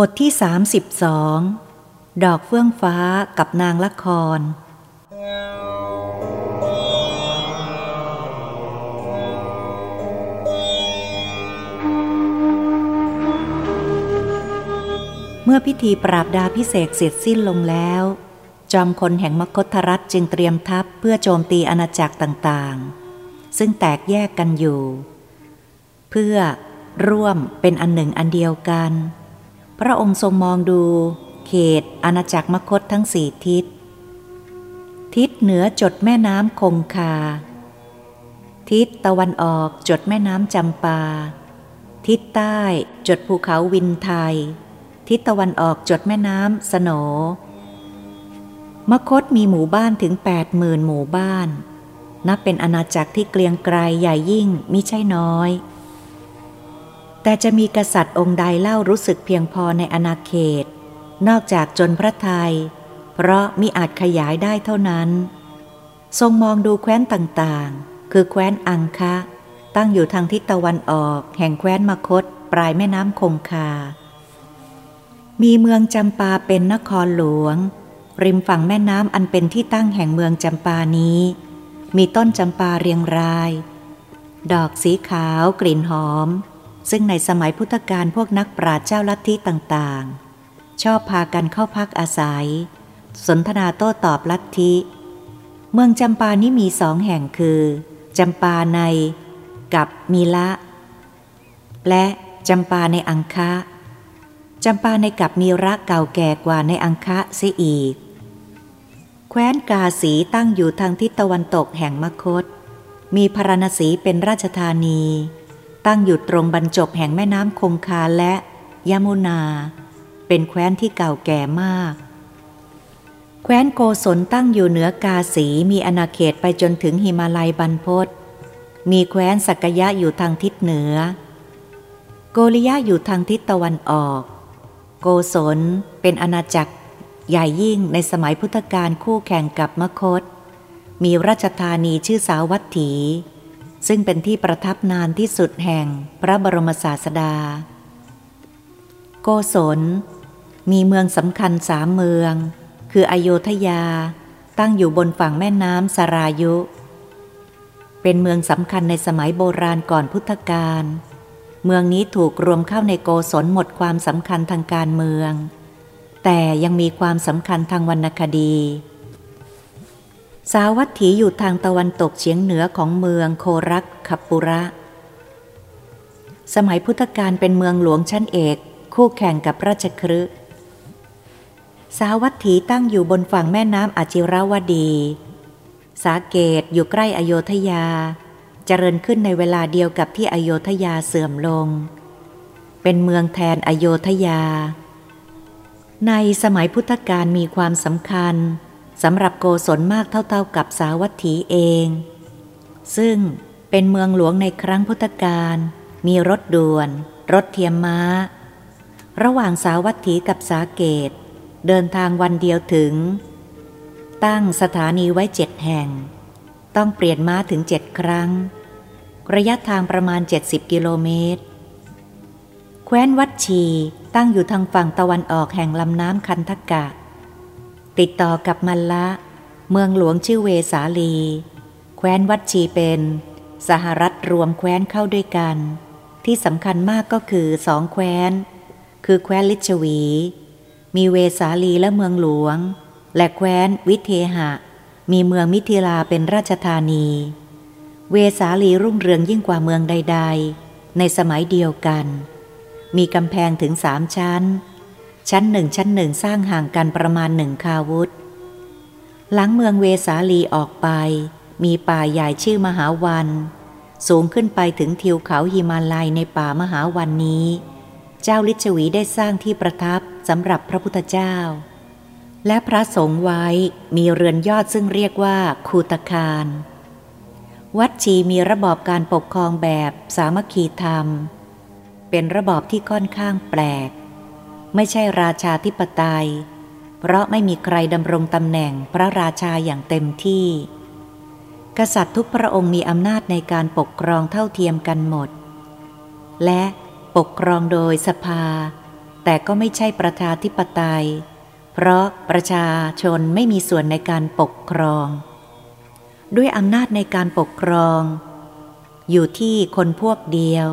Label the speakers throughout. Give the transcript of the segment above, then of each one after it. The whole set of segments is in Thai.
Speaker 1: บทที่ 32 ดอกเฟื่องฟ้ากับนางละคร เมื่อพิธีปราบดาพิเศษเสร็จสิ้นลงแล้ว จอมคนแห่งมคธรัฐจึงเตรียมทัพเพื่อโจมตีอาณาจักรต่างๆ ซึ่งแตกแยกกันอยู่ เพื่อร่วมเป็นอันหนึ่งอันเดียวกัน พระองค์ทรงมองดู เขตอาณาจักรมคตทั้งสี่ทิศ ทิศเหนือจดแม่น้ำคงคา ทิศตะวันออกจดแม่น้ำจำปา ทิศใต้จดภูเขาวินไทย ทิศตะวันออกจดแม่น้ำสนมคตมีหมู่บ้านถึงแปดหมื่นหมู่บ้าน นับเป็นอาณาจักรที่เกลียงไกรใหญ่ยิ่งมิใช่น้อย แต่จะมีกษัตริย์องค์ใดเล่ารู้สึกเพียงพอในอาณาเขต นอกจากจนพระไทยเพราะมิอาจขยายได้เท่านั้น ทรงมองดูแคว้นต่างๆ คือแคว้นอังคะ ตั้งอยู่ทางทิศตะวันออก แห่งแคว้นมคต ปลายแม่น้ำคงคา มีเมืองจำปาเป็นนครหลวง ริมฝั่งแม่น้ำอันเป็นที่ตั้งแห่งเมืองจำปานี้ มีต้นจำปาเรียงราย ดอกสีขาวกลิ่นหอม ซึ่งในสมัยพุทธกาลพวกนักปราชญ์เจ้าลัทธิต่างๆ ชอบพากันเข้าพักอาศัย สนทนาโต้ตอบลัทธิ เมืองจำปานี้มีสองแห่งคือจำปาในกับมีละ และจำปาในอังคะจำปาในกับมีระเก่าแก่กว่าในอังคะเสียอีก แคว้นกาสีตั้งอยู่ทางทิศตะวันตกแห่งมคต มีพารณสีเป็นราชธานี ตั้งอยู่ตรงบรรจบแห่งแม่น้ำคงคาและยมุนา เป็นแคว้นที่เก่าแก่มาก แคว้นโกศลตั้งอยู่เหนือกาสีมีอาณาเขตไปจนถึงหิมาลัยบรรพตมีแคว้นสักยะอยู่ทางทิศเหนือ โกริยะอยู่ทางทิศตะวันออก โกศลเป็นอาณาจักรใหญ่ยิ่งในสมัยพุทธกาลคู่แข่งกับมคต มีราชธานีชื่อสาวัตถี ซึ่งเป็นที่ประทับนานที่สุดแห่งพระบรมศาสดา โกศล มีเมืองสำคัญสามเมือง คืออโยธยาตั้งอยู่บนฝั่งแม่น้ำสรายุ เป็นเมืองสำคัญในสมัยโบราณก่อนพุทธกาลเมืองนี้ถูกรวมเข้าในโกศลหมดความสำคัญทางการเมือง แต่ยังมีความสำคัญทางวรรณคดี สาวัตถีอยู่ทางตะวันตกเฉียงเหนือของเมืองโครักขับปุระ สมัยพุทธกาลเป็นเมืองหลวงชั้นเอก คู่แข่งกับราชครึสาวัตถีตั้งอยู่บนฝั่งแม่น้ำอาจิรวดี สาเกตอยู่ใกล้อโยธยา เจริญขึ้นในเวลาเดียวกับที่อโยธยาเสื่อมลง เป็นเมืองแทนอโยธยา ในสมัยพุทธกาลมีความสำคัญ สำหรับโกศลมากเท่าๆกับสาวัตถีเอง ซึ่งเป็นเมืองหลวงในครั้งพุทธกาลมีรถด่วน รถเทียมม้า ระหว่างสาวัตถีกับสาเกต เดินทางวันเดียวถึง ตั้งสถานีไว้เจ็ดแห่ง ต้องเปลี่ยนม้าถึงเจ็ดครั้ง ระยะทางประมาณ 70 กิโลเมตร แคว้นวัดชีตั้งอยู่ทางฝั่งตะวันออกแห่งลำน้ำคันทกะ ติดต่อกับมัลละ เมืองหลวงชื่อเวสาลี แคว้นวัดชีเป็น สหรัฐรวมแคว้นเข้าด้วยกัน ที่สำคัญมากก็คือสองแคว้น คือแคว้นลิชวี มีเวสาลีและเมืองหลวง และแคว้นวิเทหะ มีเมืองมิถิลาเป็นราชธานี เวสาลีรุ่งเรืองยิ่งกว่าเมืองใด ๆ ในสมัยเดียวกัน มีกำแพงถึงสามชั้น ชั้นหนึ่งชั้นหนึ่งสร้างห่างกันประมาณหนึ่งคาวุธ หลังเมืองเวสาลีออกไป มีป่าใหญ่ชื่อมหาวัน สูงขึ้นไปถึงทิวเขาหิมาลัยในป่ามหาวันนี้ เจ้าลิชวีได้สร้างที่ประทับสำหรับพระพุทธเจ้า และพระสงฆ์ไว้มีเรือนยอดซึ่งเรียกว่าคูตคารวัดชีมีระบอบการปกครองแบบสามัคคีธรรม เป็นระบอบที่ค่อนข้างแปลก ไม่ใช่ราชาธิปไตย เพราะไม่มีใครดำรงตำแหน่งพระราชาอย่างเต็มที่ กษัตริย์ทุกพระองค์มีอำนาจในการปกครองเท่าเทียมกันหมด และปกครองโดยสภา แต่ก็ไม่ใช่ประชาธิปไตย เพราะประชาชนไม่มีส่วนในการปกครอง ด้วยอำนาจในการปกครอง อยู่ที่คนพวกเดียว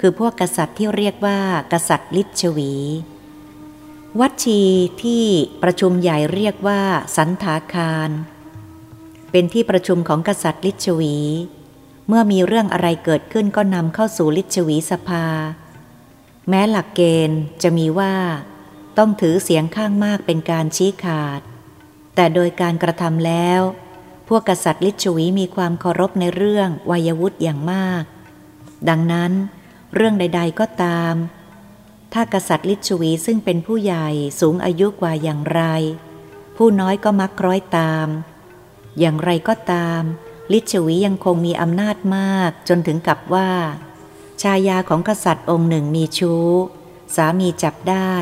Speaker 1: คือพวกกษัตริย์ที่เรียกว่ากษัตริย์ลิชวี วัดชีที่ประชุมใหญ่เรียกว่าสันถาคาร เป็นที่ประชุมของกษัตริย์ลิชวี เมื่อมีเรื่องอะไรเกิดขึ้นก็นำเข้าสู่ลิชวีสภา แม้หลักเกณฑ์จะมีว่า ต้องถือเสียงข้างมากเป็นการชี้ขาด แต่โดยการกระทำแล้ว พวกกษัตริย์ลิชวีมีความเคารพในเรื่องวัยวุฒิอย่างมาก ดังนั้น เรื่องใด ๆก็ตาม ถ้ากษัตริย์ลิชวีซึ่งเป็นผู้ใหญ่สูงอายุกว่าอย่างไร ผู้น้อยก็มักคล้อยตาม อย่างไรก็ตาม ลิชวียังคงมีอำนาจมากจนถึงกับว่า ชายาของกษัตริย์องค์หนึ่งมีชู้ สามีจับได้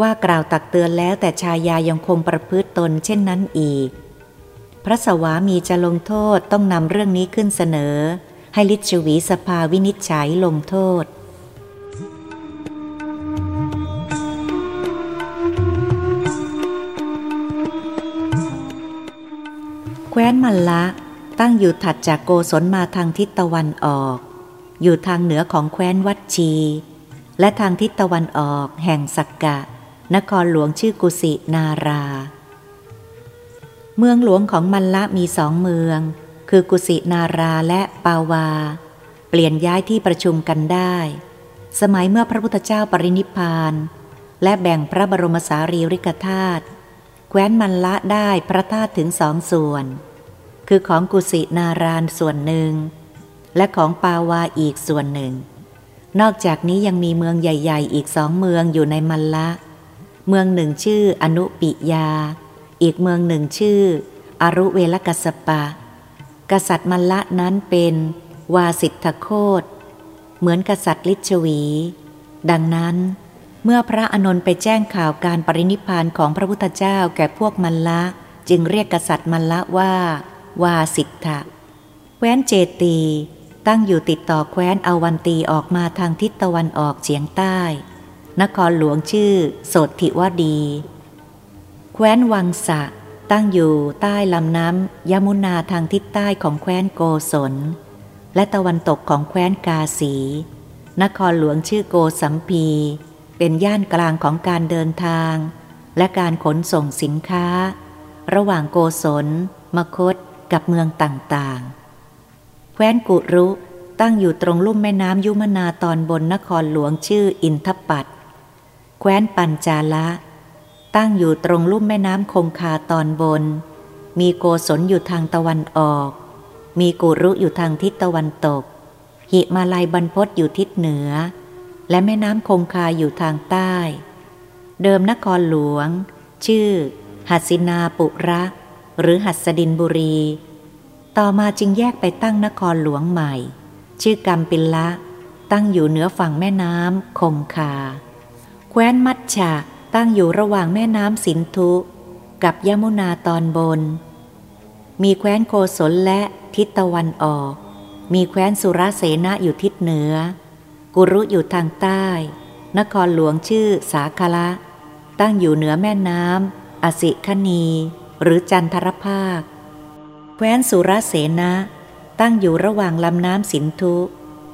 Speaker 1: ว่ากล่าวตักเตือนแล้วแต่ชายายังคงประพฤติตนเช่นนั้นอีก พระสวามีจะลงโทษต้องนำเรื่องนี้ขึ้นเสนอ ให้ลิชวีสภาวินิจฉัยลงโทษ แคว้นมัลละตั้งอยู่ถัดจากโกศลมาทางทิศตะวันออก อยู่ทางเหนือของแคว้นวัดชี และทางทิศตะวันออกแห่งสักกะ นครหลวงชื่อกุสินารา เมืองหลวงของมันละมีสองเมือง คือกุสินาราและปาวา เปลี่ยนย้ายที่ประชุมกันได้ สมัยเมื่อพระพุทธเจ้าปรินิพานและแบ่งพระบรมสารีริกธาตุ แคว้นมันละได้พระธาตุถึงสองส่วน คือของกุสินารานส่วนหนึ่ง และของปาวาอีกส่วนหนึ่ง นอกจากนี้ยังมีเมืองใหญ่ ๆ อีกสองเมืองอยู่ในมัลละ เมืองหนึ่งชื่ออนุปิยา อีกเมืองหนึ่งชื่อ อรุเวลกัสปะ กษัตริย์มัลละนั้นเป็นวาสิทธโคตเหมือนกษัตริย์ลิชวี ดังนั้น เมื่อพระอนนท์ไปแจ้งข่าวการปรินิพานของพระพุทธเจ้าแก่พวกมัลละ จึงเรียกกษัตริย์มัลละว่า วาสิทธะแคว้นเจตี ตั้งอยู่ติดต่อแคว้นอวันตีออกมาทางทิศตะวันออกเฉียงใต้ นครหลวงชื่อโสติวดี แคว้นวังสะ ตั้งอยู่ใต้ลำน้ำยมุนาทางทิศใต้ของแคว้นโกศล และตะวันตกของแคว้นกาสี นครหลวงชื่อโกสัมพี เป็นย่านกลางของการเดินทาง และการขนส่งสินค้า ระหว่างโกศล มคต กับเมืองต่างๆ แคว้นกุรุตั้งอยู่ตรงลุ่มแม่น้ำยุมนาตอนบนนครหลวงชื่ออินทปัตแคว้นปัญจาละ ตั้งอยู่ตรงลุ่มแม่น้ำคงคาตอนบน มีโกศลอยู่ทางตะวันออก มีกุรุอยู่ทางทิศตะวันตก หิมาลัยบรรพศอยู่ทิศเหนือ และแม่น้ำคงคาอยู่ทางใต้ เดิมนครหลวง ชื่อ หัสินาปุระ หรือหัสดินบุรี ต่อมาจึงแยกไปตั้งนครหลวงใหม่ ชื่อกำปิลละตั้งอยู่เหนือฝั่งแม่น้ำคงคา แคว้นมัชชะตั้งอยู่ระหว่างแม่น้ำสินธุกับยมุนาตอนบน มีแคว้นโคศลและทิศตะวันออก มีแคว้นสุรเสนะอยู่ทิศเหนือ กุรุอยู่ทางใต้ นครหลวงชื่อสาคละ ตั้งอยู่เหนือแม่น้ำอสิคณี หรือจันทรภาค แคว้นสุรเสนะ ตั้งอยู่ระหว่างลำน้ำสินธุ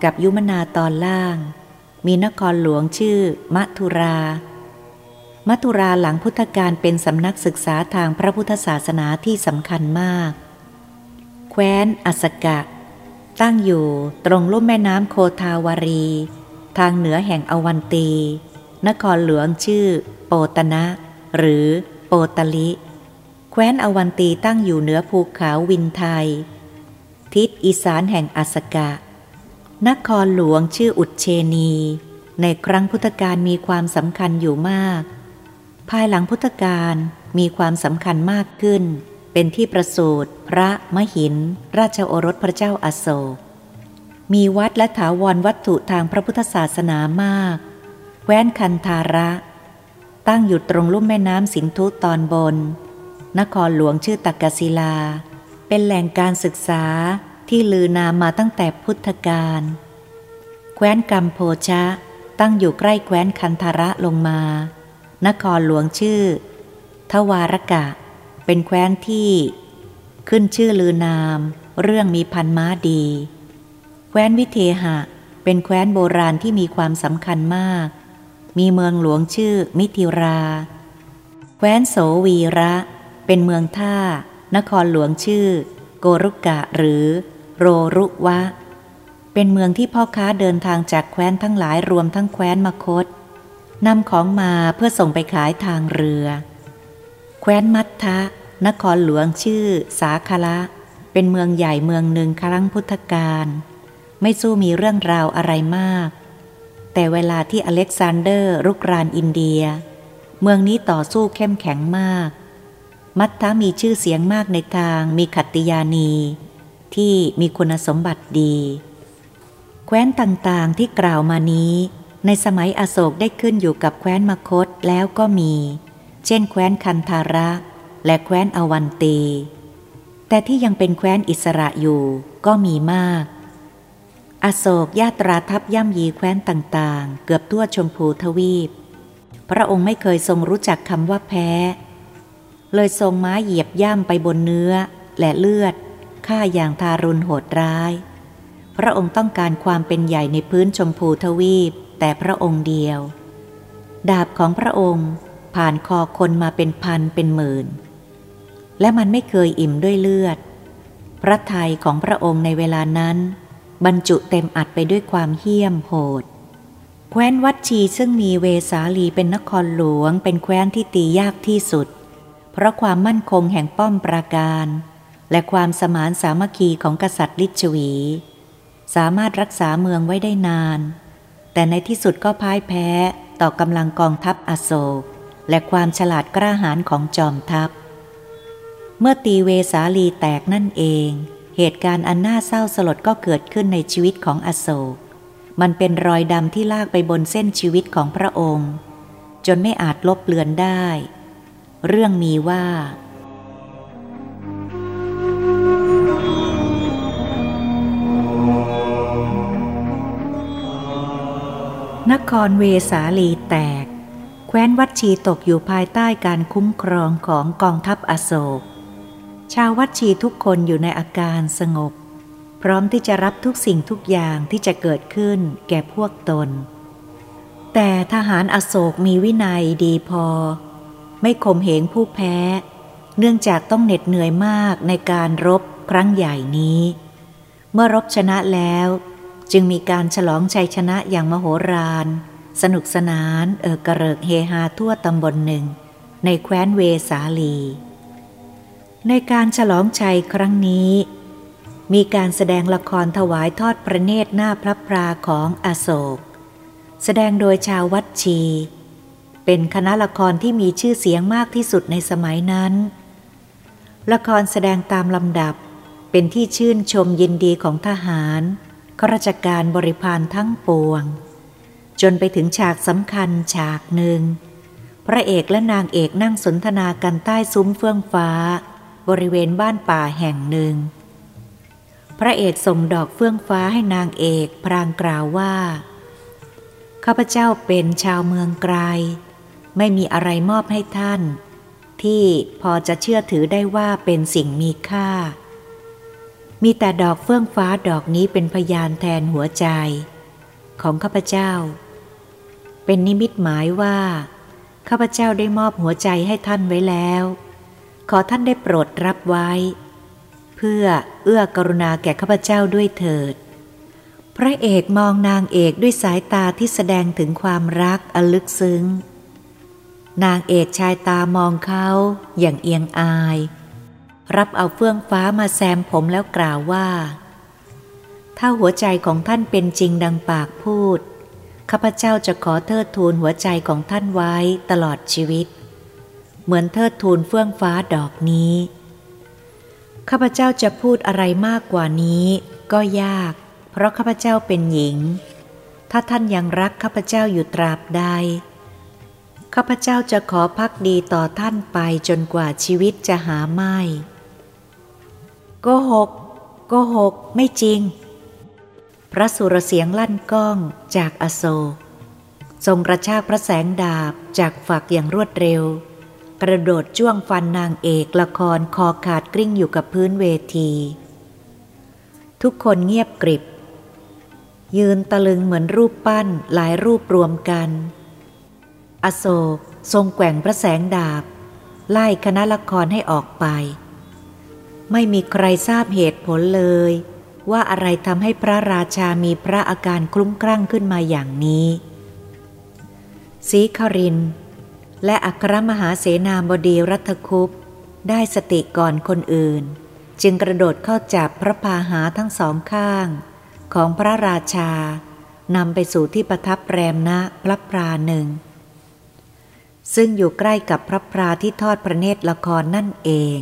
Speaker 1: กับยุมนาตอนล่าง มีนครหลวงชื่อมัทุรา มัทุราหลังพุทธกาลเป็นสำนักศึกษาทางพระพุทธศาสนาที่สำคัญมาก แคว้นอสกะ ตั้งอยู่ตรงลุ่มแม่น้ำโคทาวารี ทางเหนือแห่งอวันตี นครหลวงชื่อ โปตนะ หรือโปตลิ แคว้นอวันตีตั้งอยู่เหนือภูเขาวินไทย ทิศอีสานแห่งอัสกะ นครหลวงชื่ออุดเชนี ในครั้งพุทธกาลมีความสำคัญอยู่มาก ภายหลังพุทธกาลมีความสำคัญมากขึ้น เป็นที่ประสูติพระมหิน ราชโอรสพระเจ้าอาโศก มีวัดและถาวรวัตถุทางพระพุทธศาสนามากแคว้นคันธาระ ตั้งอยู่ตรงลุ่มแม่น้ำสินธุตอนบน นครหลวงชื่อตักกศิลา เป็นแหล่งการศึกษาที่ลือนามมาตั้งแต่พุทธกาลแคว้นกัมโพชะ ตั้งอยู่ใกล้แคว้นคันธระลงมา นครหลวงชื่อ ทวารกะ เป็นแคว้นที่ขึ้นชื่อลือนาม เรื่องมีพันม้าดี แคว้นวิเทหะ เป็นแคว้นโบราณที่มีความสำคัญมาก มีเมืองหลวงชื่อมิถิรา แคว้นโสวีระ เป็นเมืองท่า นครหลวงชื่อ โกรุกะหรือโรรุวะ เป็นเมืองที่พ่อค้าเดินทางจากแคว้นทั้งหลายรวมทั้งแคว้นมคตนำของมาเพื่อส่งไปขายทางเรือ ว้นมัททะนครหลวงชื่อสาคละ เป็นเมืองใหญ่เมืองหนึ่งครั้งพุทธกาลไม่สู้มีเรื่องราวอะไรมาก แต่เวลาที่อเล็กซานเดอร์รุกรานอินเดีย เมืองนี้ต่อสู้เข้มแข็งมาก มัททะมีชื่อเสียงมากในทางมีขัตติยานี ที่มีคุณสมบัติดี แคว้นต่างๆที่กล่าวมานี้ ในสมัยอโศกได้ขึ้นอยู่กับแคว้นมคตแล้วก็มี เช่นแคว้นคันธาระ และแคว้นอวันตี แต่ที่ยังเป็นแคว้นอิสระอยู่ก็มีมาก อโศกญาตราทับย่ำยีแคว้นต่างๆ เกือบทั่วชมพูทวีป พระองค์ไม่เคยทรงรู้จักคำว่าแพ้ เลยทรงม้าเหยียบย่ำไปบนเนื้อและเลือดฆ่าอย่างทารุณโหดร้าย พระองค์ต้องการความเป็นใหญ่ในพื้นชมพูทวีปแต่พระองค์เดียว ดาบของพระองค์ ผ่านคอคนมาเป็นพันเป็นหมื่น และมันไม่เคยอิ่มด้วยเลือด พระทัยของพระองค์ในเวลานั้น บรรจุเต็มอัดไปด้วยความเหี้ยมโหด แคว้นวัดชีซึ่งมีเวสาลีเป็นนครหลวง เป็นแคว้นที่ตียากที่สุด เพราะความมั่นคงแห่งป้อมปราการ และความสมานสามัคคีของกษัตริย์ลิชวี สามารถรักษาเมืองไว้ได้นาน แต่ในที่สุดก็พ่ายแพ้ต่อกำลังกองทัพอโศก และความฉลาดกล้าหาญของจอมทัพ เมื่อตีเวสาลีแตกนั่นเอง เหตุการณ์อันน่าเศร้าสลดก็เกิดขึ้นในชีวิตของอโศก มันเป็นรอยดำที่ลากไปบนเส้นชีวิตของพระองค์ จนไม่อาจลบเลือนได้ เรื่องมีว่า นครเวสาลีแตก แคว้นวัดชีตกอยู่ภายใต้การคุ้มครองของกองทัพอโศก ชาววัดชีทุกคนอยู่ในอาการสงบ พร้อมที่จะรับทุกสิ่งทุกอย่างที่จะเกิดขึ้นแก่พวกตน แต่ทหารอโศกมีวินัยดีพอ ไม่ข่มเหงผู้แพ้ เนื่องจากต้องเหน็ดเหนื่อยมากในการรบครั้งใหญ่นี้ เมื่อรบชนะแล้ว จึงมีการฉลองชัยชนะอย่างมโหฬาร สนุกสนานเออกระเริกเฮฮาทั่วตำบลหนึ่ง ในแคว้นเวสาลี ในการฉลองชัยครั้งนี้ มีการแสดงละครถวายทอดพระเนตรหน้าพระปราของอโศก แสดงโดยชาววัดชี เป็นคณะละครที่มีชื่อเสียงมากที่สุดในสมัยนั้น ละครแสดงตามลำดับเป็นที่ชื่นชมยินดีของทหารข้าราชการบริพารทั้งปวง จนไปถึงฉากสำคัญฉากหนึ่ง พระเอกและนางเอกนั่งสนทนากันใต้ซุ้มเฟื่องฟ้า บริเวณบ้านป่าแห่งหนึ่ง พระเอกส่งดอกเฟื่องฟ้าให้นางเอกพรางกล่าวว่า ข้าพเจ้าเป็นชาวเมืองไกล ไม่มีอะไรมอบให้ท่าน ที่พอจะเชื่อถือได้ว่าเป็นสิ่งมีค่า มีแต่ดอกเฟื่องฟ้าดอกนี้เป็นพยานแทนหัวใจ ของข้าพเจ้า เป็นนิมิตหมายว่า ข้าพเจ้าได้มอบหัวใจให้ท่านไว้แล้ว ขอท่านได้โปรดรับไว้ เพื่อเอื้อกรุณาแก่ข้าพเจ้าด้วยเถิด พระเอกมองนางเอกด้วยสายตาที่แสดงถึงความรักอลึกซึ้ง นางเอกชายตามองเขาอย่างเอียงอาย รับเอาเฟื่องฟ้ามาแซมผมแล้วกล่าวว่า ถ้าหัวใจของท่านเป็นจริงดังปากพูด ข้าพเจ้าจะขอเทิดทูนหัวใจของท่านไว้ตลอดชีวิต เหมือนเทิดทูนเฟื่องฟ้าดอกนี้ ข้าพเจ้าจะพูดอะไรมากกว่านี้ก็ยาก เพราะข้าพเจ้าเป็นหญิง ถ้าท่านยังรักข้าพเจ้าอยู่ตราบใด ข้าพเจ้าจะขอพักดีต่อท่านไปจนกว่าชีวิตจะหาไม่โกหกโกหกไม่จริง พระสุรเสียงลั่นก้องจากอโศก ทรงกระชากพระแสงดาบจากฝักอย่างรวดเร็ว กระโดดจ้วงฟันนางเอกละครคอขาดกลิ้งอยู่กับพื้นเวที ทุกคนเงียบกริบ ยืนตะลึงเหมือนรูปปั้นหลายรูปรวมกัน อโศกทรงแกว่งพระแสงดาบ ไล่คณะละครให้ออกไป ไม่มีใครทราบเหตุผลเลย ว่าอะไรทำให้พระราชามีพระอาการคลุ้มคลั่งขึ้นมาอย่างนี้สีคริน และอัครมหาเสนาบดีรัฐคุปได้สติก่อนคนอื่น จึงกระโดดเข้าจับพระพาหาทั้งสองข้าง ของพระราชานำไปสู่ที่ประทับแรมณพระพราหนึ่ง ซึ่งอยู่ใกล้กับพระพราที่ทอดพระเนตรละครนั่นเอง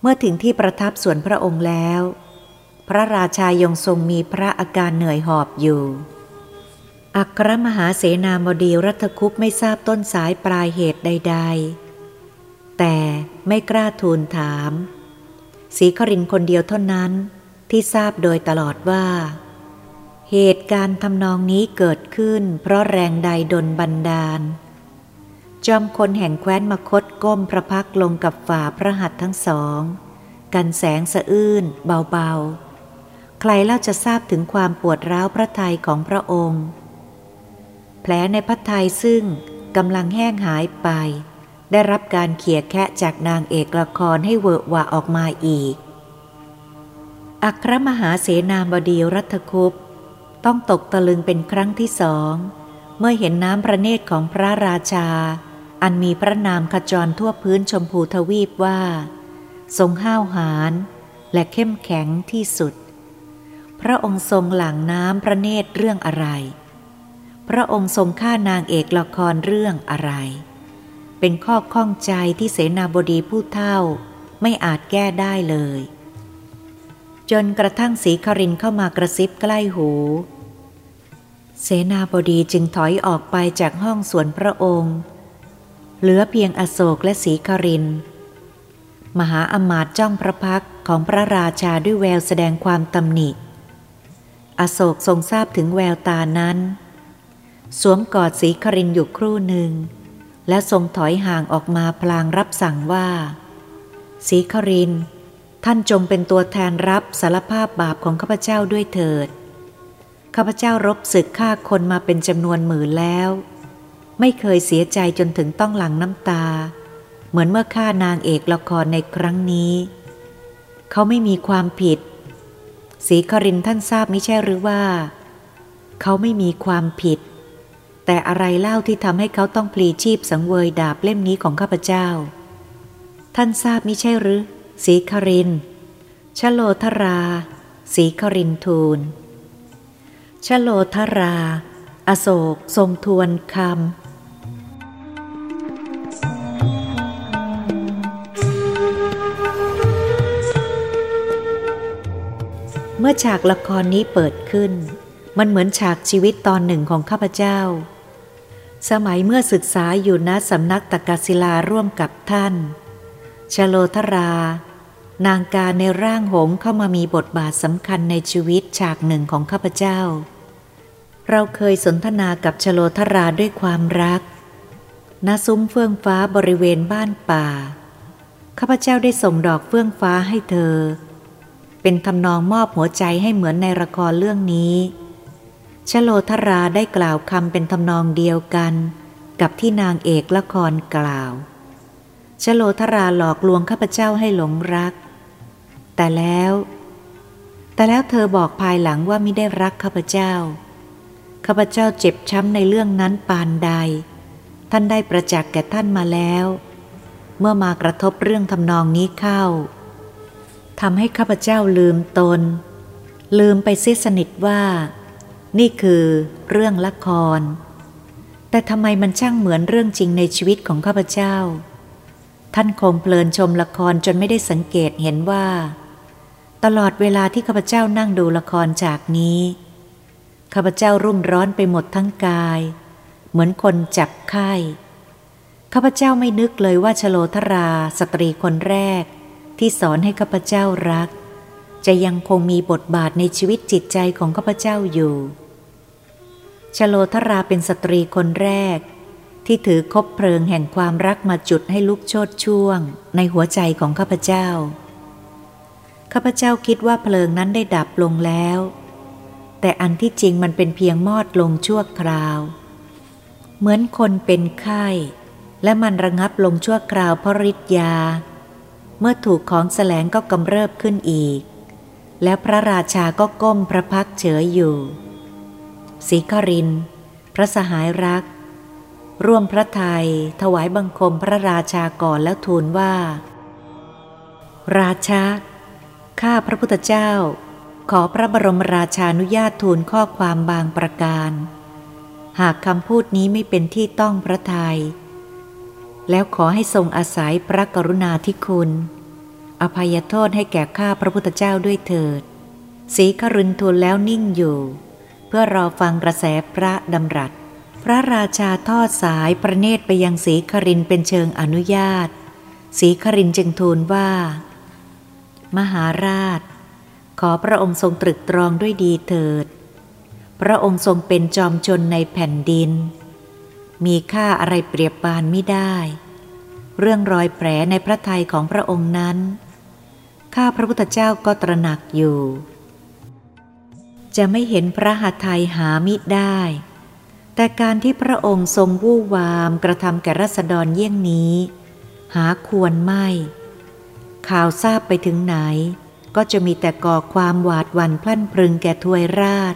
Speaker 1: เมื่อถึงที่ประทับส่วนพระองค์แล้ว พระราชายงทรงมีพระอาการเหนื่อยหอบอยู่ อัครมหาเสนาบดีรัฐคุปไม่ทราบต้นสายปลายเหตุใด ๆ แต่ไม่กล้าทูลถามสีครินคนเดียวเท่านั้นที่ทราบโดยตลอดว่า เหตุการณ์ทำนองนี้เกิดขึ้น เพราะแรงใดดนบันดาล จอมคนแห่งแคว้นมคตก้มพระพักลงกับฝ่าพระหัตถ์ทั้งสอง กันแสงสะอื้นเบาๆ ใครเล่าจะทราบถึงความปวดร้าวพระทัยของพระองค์ แผลในพัทยซึ่งกำลังแห้งหายไป ได้รับการเขี่ยแคะจากนางเอกละครให้เวอะหวะออกมาอีก อัครมหาเสนาบดีรัฐคุปต้องตกตะลึงเป็นครั้งที่สอง เมื่อเห็นน้ำพระเนตรของพระราชา อันมีพระนามขจรทั่วพื้นชมพูทวีปว่า ทรงห้าวหาญและเข้มแข็งที่สุด พระองค์ทรงหลังน้ำพระเนตรเรื่องอะไร พระองค์ทรงฆ่านางเอกละครเรื่องอะไร เป็นข้อข้องใจที่เสนาบดีผู้เท่าไม่อาจแก้ได้เลย จนกระทั่งสีครินเข้ามากระซิบใกล้หู เสนาบดีจึงถอยออกไปจากห้องสวนพระองค์ เหลือเพียงอโศกและสีคริน มหาอมาตจ้องพระพักของพระราชาด้วยแววแสดงความตำหนิ อโศกทรงทราบถึงแววตานั้น สวมกอดสีครินอยู่ครู่หนึ่ง และทรงถอยห่างออกมาพลางรับสั่งว่า สีคริน ท่านจงเป็นตัวแทนรับสารภาพบาปของข้าพเจ้าด้วยเถิด ข้าพเจ้ารบศึกฆ่าคนมาเป็นจำนวนหมื่นแล้ว ไม่เคยเสียใจจนถึงต้องหลั่งน้ำตา เหมือนเมื่อฆ่านางเอกละครในครั้งนี้ เขาไม่มีความผิด สีครินท่านทราบไม่ใช่หรือว่า เขาไม่มีความผิด แต่อะไรเล่าที่ทำให้เขาต้องพลีชีพสังเวยดาบเล่มนี้ของข้าพเจ้า ท่านทราบมิใช่หรือสีครินชโลธราสีครินทูลชโลธรา อโศก ทรงทวนคำ เมื่อฉากละครนี้เปิดขึ้น มันเหมือนฉากชีวิตตอนหนึ่งของข้าพเจ้า สมัยเมื่อศึกษาอยู่ณสำนักตกศิลาร่วมกับท่าน ชโลธรา นางกาในร่างหงเข้ามามีบทบาทสำคัญในชีวิตฉากหนึ่งของข้าพเจ้า เราเคยสนทนากับชโลธราด้วยความรัก ณซุ้มเฟื่องฟ้าบริเวณบ้านป่า ข้าพเจ้าได้ส่งดอกเฟื่องฟ้าให้เธอ เป็นทำนองมอบหัวใจให้เหมือนในละครเรื่องนี้ชโลธราได้กล่าวคำเป็นทำนองเดียวกัน กับที่นางเอกละครกล่าวชโลธราหลอกลวงข้าพเจ้าให้หลงรัก แต่แล้ว แต่แล้วเธอบอกภายหลังว่าไม่ได้รักข้าพเจ้า ข้าพเจ้าเจ็บช้ำในเรื่องนั้นปานใด ท่านได้ประจักษ์แก่ท่านมาแล้ว เมื่อมากระทบเรื่องทำนองนี้เข้า ทำให้ข้าพเจ้าลืมตน ลืมไปเสียสนิทว่า นี่คือเรื่องละคร แต่ทำไมมันช่างเหมือนเรื่องจริงในชีวิตของข้าพเจ้า ท่านคงเพลินชมละครจนไม่ได้สังเกตเห็นว่า ตลอดเวลาที่ข้าพเจ้านั่งดูละครจากนี้ ข้าพเจ้ารุ่มร้อนไปหมดทั้งกาย เหมือนคนจับไข้ข้าพเจ้าไม่นึกเลยว่าชโลธราสตรีคนแรก ที่สอนให้ข้าพเจ้ารัก จะยังคงมีบทบาทในชีวิตจิตใจของข้าพเจ้าอยู่ ชโลธราเป็นสตรีคนแรก ที่ถือคบเพลิงแห่งความรักมาจุดให้ลุกโชดช่วง ในหัวใจของข้าพเจ้า ข้าพเจ้าคิดว่าเพลิงนั้นได้ดับลงแล้ว แต่อันที่จริงมันเป็นเพียงมอดลงชั่วคราว เหมือนคนเป็นไข้และมันระงับลงชั่วคราวเพราะฤทธิ์ยา เมื่อถูกของแสลงก็กำเริบขึ้นอีก แล้วพระราชาก็ก้มพระพักเฉยอยู่ศีคริน พระสหายรัก ร่วมพระไทยถวายบังคมพระราชาก่อนแล้วทูลว่า ราชาข้าพระพุทธเจ้า ขอพระบรมราชานุญาตทูลข้อความบางประการ หากคำพูดนี้ไม่เป็นที่ต้องพระทยัย แล้วขอให้ทรงอาศัยพระกรุณาธิคุณ อภัยโทษให้แก่ข้าพระพุทธเจ้าด้วยเถิด สีครินทูลแล้วนิ่งอยู่ เพื่อรอฟังกระแสพระดำรัส พระราชาทอดสายประเนตรไปยังศรีครินเป็นเชิงอนุญาตศรีครินจึงทูลว่า มหาราช ขอพระองค์ทรงตรึกตรองด้วยดีเถิด พระองค์ทรงเป็นจอมชนในแผ่นดิน มีค่าอะไรเปรียบปานไม่ได้ เรื่องรอยแผลในพระทัยของพระองค์นั้น ข้าพระพุทธเจ้าก็ตระหนักอยู่ จะไม่เห็นพระหัตถ์หามิได้ แต่การที่พระองค์ทรงวู่วามกระทำแก่รัษฎรเยี่ยงนี้ หาควรไม่ ข่าวทราบไปถึงไหน ก็จะมีแต่ก่อความหวาดหวั่นพลั่นพรึงแก่ทวยราช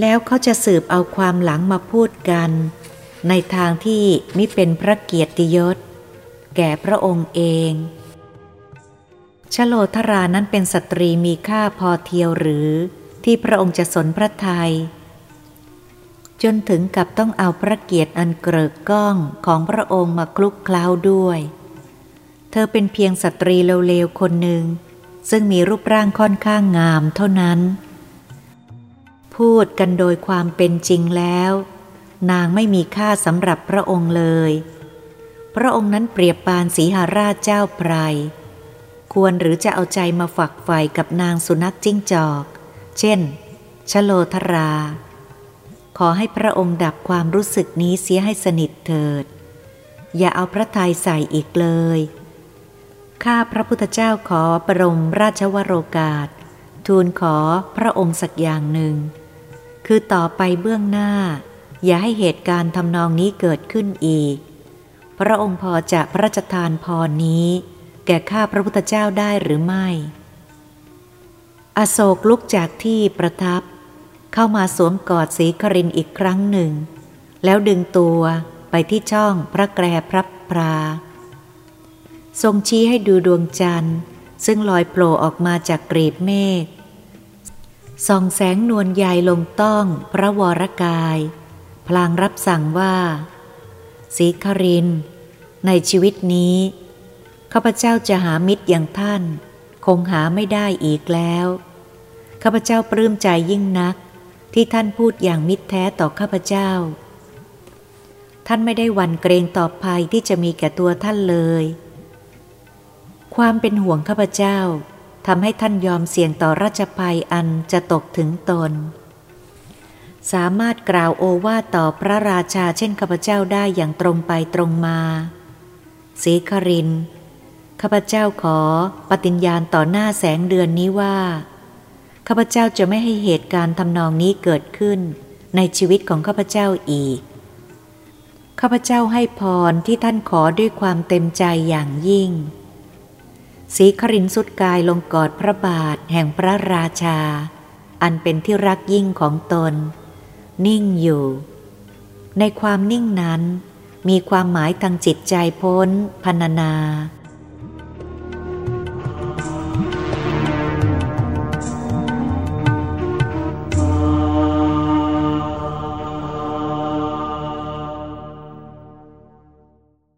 Speaker 1: แล้วเขาจะสืบเอาความหลังมาพูดกัน ในทางที่มิเป็นพระเกียรติยศ แก่พระองค์เองชโลธรานั้นเป็นสตรีมีค่าพอเทียวหรือที่พระองค์จะสนพระทยัยจนถึงกับต้องเอาพระเกียรติอันเกริกก้องของพระองค์มาคลุกคล้าวด้วย เธอเป็นเพียงสตรีเลวๆคนหนึ่ง ซึ่งมีรูปร่างค่อนข้างงามเท่านั้น พูดกันโดยความเป็นจริงแล้ว นางไม่มีค่าสำหรับพระองค์เลย พระองค์นั้นเปรียบปานสีหาราชเจ้าไพรควรหรือจะเอาใจมาฝักใฝ่กับนางสุนัขจิ้งจอก เช่น ชโลธรา ขอให้พระองค์ดับความรู้สึกนี้เสียให้สนิทเถิด อย่าเอาพระทัยใส่อีกเลย ข้าพระพุทธเจ้าขอปรมราชวโรกาส ทูลขอพระองค์สักอย่างหนึ่ง คือต่อไปเบื้องหน้า อย่าให้เหตุการณ์ทำนองนี้เกิดขึ้นอีก พระองค์พอจะพระราชทานพรนี้ แก่ข้าพระพุทธเจ้าได้หรือไม่ อโศกลุกจากที่ประทับ เข้ามาสวมกอดสีครินอีกครั้งหนึ่ง แล้วดึงตัวไปที่ช่องพระแกรพระพรา ทรงชี้ให้ดูดวงจันทร์ ซึ่งลอยโผล่ออกมาจากกรีบเมฆ ส่องแสงนวลใหญ่ลงต้องพระวรกาย พลางรับสั่งว่าสีคริน ในชีวิตนี้ข้าพเจ้าจะหามิตรอย่างท่าน คงหาไม่ได้อีกแล้วข้าพเจ้าปลื้มใจยิ่งนัก ที่ท่านพูดอย่างมิตรแท้ต่อข้าพเจ้า ท่านไม่ได้หวั่นเกรงต่อภัยที่จะมีแก่ตัวท่านเลย ความเป็นห่วงข้าพเจ้า ทำให้ท่านยอมเสี่ยงต่อราชภัยอันจะตกถึงตน สามารถกล่าวโอวาต่อพระราชาเช่นข้าพเจ้าได้อย่างตรงไปตรงมาสีครินข้าพเจ้าขอปฏิญญาณต่อหน้าแสงเดือนนี้ว่าข้าพเจ้าจะไม่ให้เหตุการณ์ทำนองนี้เกิดขึ้น ในชีวิตของข้าพเจ้าอีกข้าพเจ้าให้พรที่ท่านขอด้วยความเต็มใจอย่างยิ่ง สีครินสุดกายลงกอดพระบาทแห่งพระราชา อันเป็นที่รักยิ่งของตน นิ่งอยู่ ในความนิ่งนั้น มีความหมายทางจิตใจพ้นพรรณนา